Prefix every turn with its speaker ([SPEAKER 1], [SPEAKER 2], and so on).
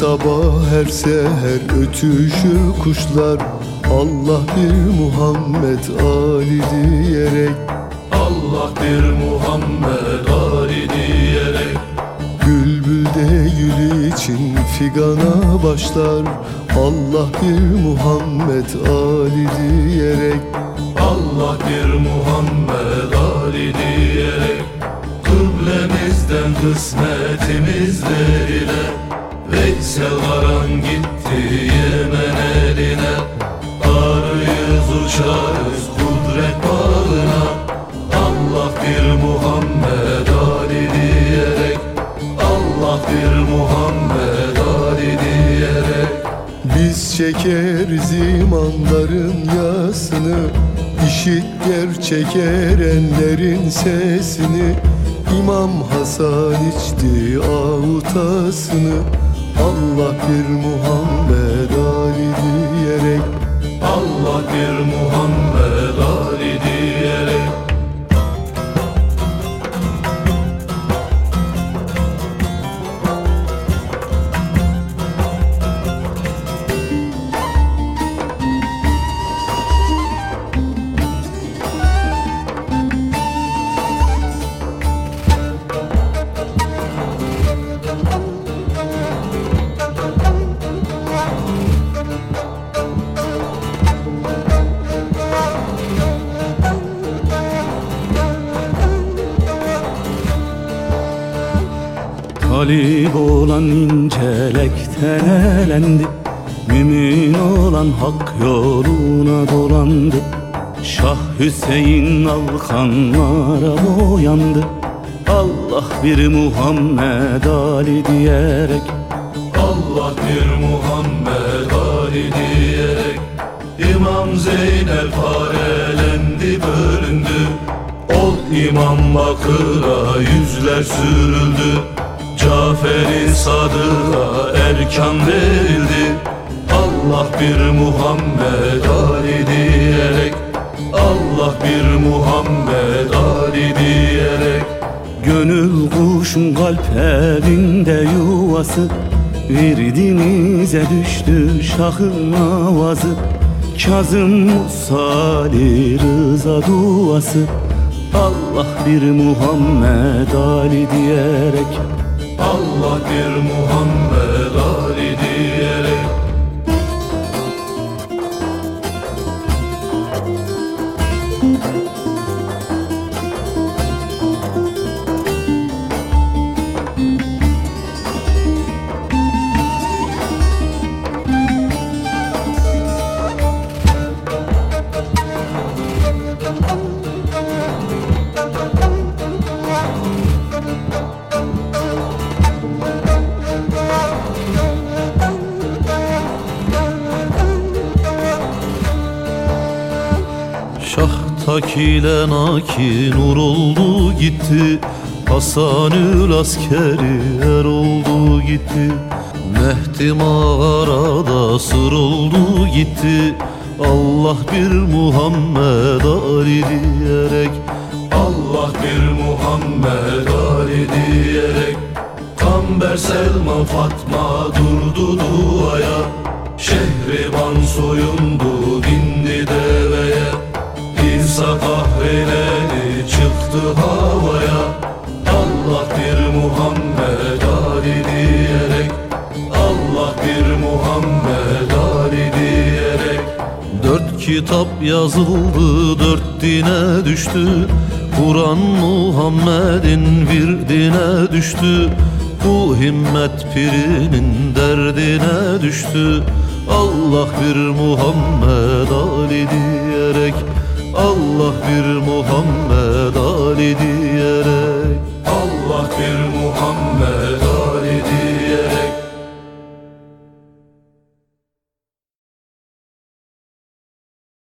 [SPEAKER 1] sabah her seher ötüşür kuşlar. Allah bir Muhammed Ali diyerek.
[SPEAKER 2] Allah bir Muhammed Ali diyerek.
[SPEAKER 1] Bülbül de gül için figana başlar. Allah bir Muhammed Ali diyerek.
[SPEAKER 2] Allah bir Muhammed Ali diyerek. Kıblemizden kısmetimiz verile Veysel Karan gitti Yemen eline. Arıyız uçarız kudret bağına. Allah bir Muhammed Ali diyerek. Allah bir Muhammed Ali diyerek.
[SPEAKER 1] Biz çekeriz imanların yasını İşit gerçek erenlerin sesini. İmam Hasan içti avutasını Allah bir Muhammed Ali diyerek.
[SPEAKER 2] Allah bir Muhammed Ali diyerek
[SPEAKER 3] Talip olan incelekten elendi. Mümin olan hak yoluna dolandı. Şah Hüseyin alkanlara boyandı. Allah bir Muhammed Ali diyerek
[SPEAKER 2] Allah bir Muhammed Ali diyerek İmam Zeynel parelendi bölündü. Ol İmam Bakır'a yüzler sürüldü Cafer-i Sadık'a erkan verildi. Allah bir Muhammed Ali diyerek Allah bir Muhammed Ali diyerek.
[SPEAKER 3] Gönül kuşun kalp evinde yuvası Virdinize düştü şahın avazı. Kazım Musali Rıza duası Allah bir Muhammed Ali diyerek
[SPEAKER 2] Allah bir Muhammed Ali diyerek
[SPEAKER 4] Şahtakiyle naki nur oldu gitti. Hasanül askeri er oldu gitti. Mehdi mağarada sır oldu gitti. Allah bir Muhammed Ali diyerek.
[SPEAKER 2] Allah bir Muhammed Ali diyerek. Kamber Selma Fatma durdu duaya. Şehriban soyundu bindi deveye İsa kahveledi çıktı havaya. Allah bir Muhammed Ali diyerek Allah bir Muhammed Ali diyerek.
[SPEAKER 4] Dört kitap yazıldı dört dine düştü. Kur'an Muhammed'in virdine düştü. Bu himmet pirinin derdine düştü. Allah bir Muhammed Ali diyerek Allah bir Muhammed Ali diyerek